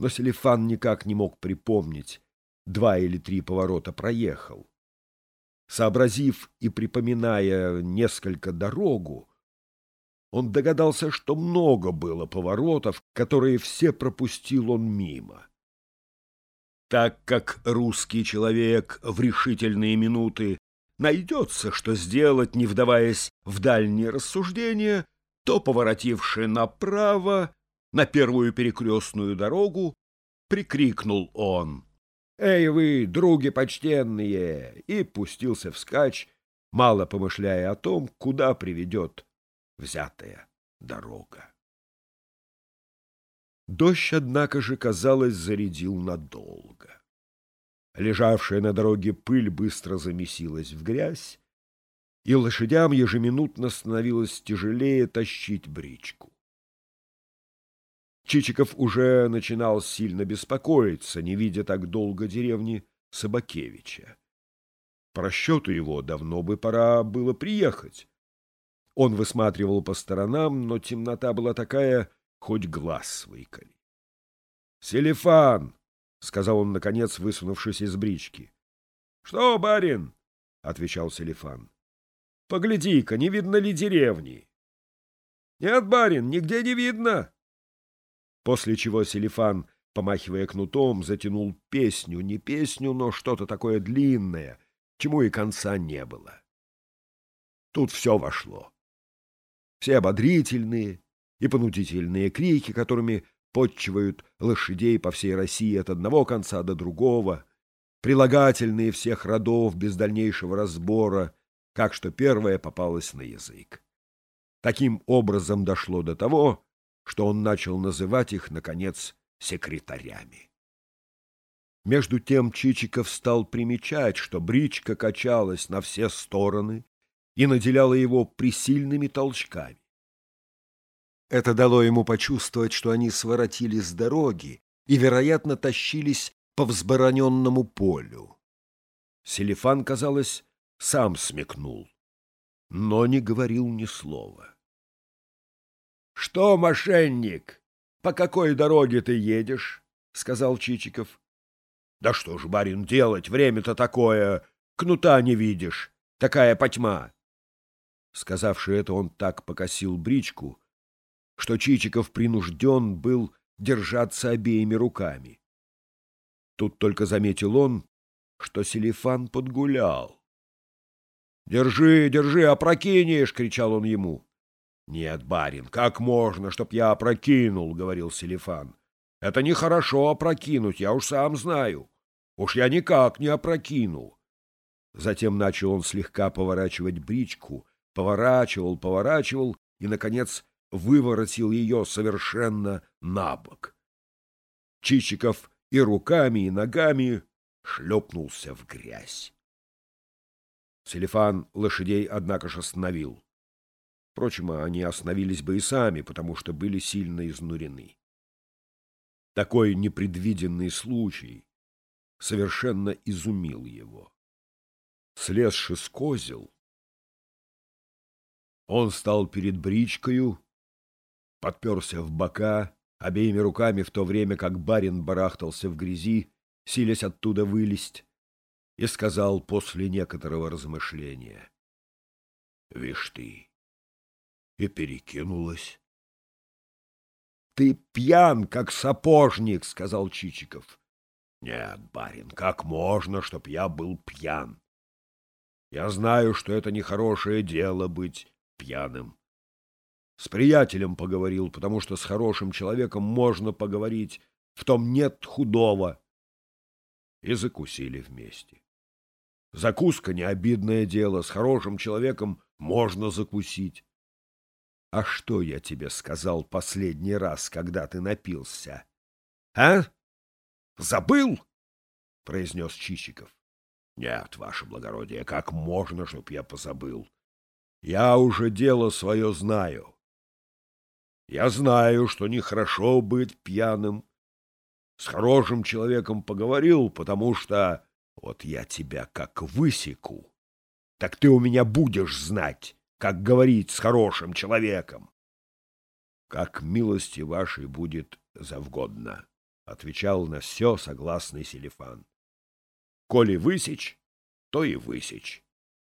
но Селифан никак не мог припомнить, два или три поворота проехал. Сообразив и припоминая несколько дорогу, он догадался, что много было поворотов, которые все пропустил он мимо. Так как русский человек в решительные минуты найдется, что сделать, не вдаваясь в дальние рассуждения, то, поворотивши направо, на первую перекрестную дорогу, прикрикнул он. «Эй вы, други почтенные!» и пустился вскачь, мало помышляя о том, куда приведет взятая дорога. Дождь, однако же, казалось, зарядил надолго. Лежавшая на дороге пыль быстро замесилась в грязь, и лошадям ежеминутно становилось тяжелее тащить бричку. Чичиков уже начинал сильно беспокоиться, не видя так долго деревни Собакевича. По расчету его давно бы пора было приехать. Он высматривал по сторонам, но темнота была такая, хоть глаз выколи. — Селифан! — сказал он, наконец, высунувшись из брички. — Что, барин? — отвечал Селифан. — Погляди-ка, не видно ли деревни? — Нет, барин, нигде не видно. После чего Селифан, помахивая кнутом, затянул песню, не песню, но что-то такое длинное, чему и конца не было. Тут все вошло. Все ободрительные и понудительные крики, которыми подчивают лошадей по всей России от одного конца до другого, прилагательные всех родов без дальнейшего разбора, как что первое попалось на язык. Таким образом дошло до того, что он начал называть их, наконец, секретарями. Между тем Чичиков стал примечать, что бричка качалась на все стороны и наделяла его присильными толчками. Это дало ему почувствовать, что они своротили с дороги и, вероятно, тащились по взбороненному полю. Селифан, казалось, сам смекнул, но не говорил ни слова. — Что, мошенник, по какой дороге ты едешь? — сказал Чичиков. — Да что ж, барин, делать, время-то такое, кнута не видишь, такая потьма. Сказавши это, он так покосил бричку, что Чичиков принужден был держаться обеими руками. Тут только заметил он, что Селифан подгулял. — Держи, держи, опрокинешь! — кричал он ему. Нет, барин, как можно, чтоб я опрокинул, — говорил Селифан. Это нехорошо опрокинуть, я уж сам знаю. Уж я никак не опрокину. Затем начал он слегка поворачивать бричку, поворачивал, поворачивал и, наконец, выворотил ее совершенно на бок. Чичиков и руками, и ногами шлепнулся в грязь. Селифан лошадей, однако же, остановил. Впрочем, они остановились бы и сами, потому что были сильно изнурены. Такой непредвиденный случай совершенно изумил его. Слезши с козел, он стал перед бричкою, подперся в бока, обеими руками в то время, как барин барахтался в грязи, силясь оттуда вылезть, и сказал после некоторого размышления. — Вишь ты, и перекинулась. — Ты пьян, как сапожник, — сказал Чичиков. — Нет, барин, как можно, чтоб я был пьян? Я знаю, что это нехорошее дело быть пьяным. С приятелем поговорил, потому что с хорошим человеком можно поговорить, в том нет худого. И закусили вместе. Закуска — не обидное дело, с хорошим человеком можно закусить. — А что я тебе сказал последний раз, когда ты напился? — А? Забыл? — произнес Чичиков. — Нет, ваше благородие, как можно, чтоб я позабыл? Я уже дело свое знаю. Я знаю, что нехорошо быть пьяным. С хорошим человеком поговорил, потому что вот я тебя как высеку, так ты у меня будешь знать, как говорить с хорошим человеком. Как милости вашей будет завгодно, — отвечал на все согласный Селифан. Коли высечь, то и высечь.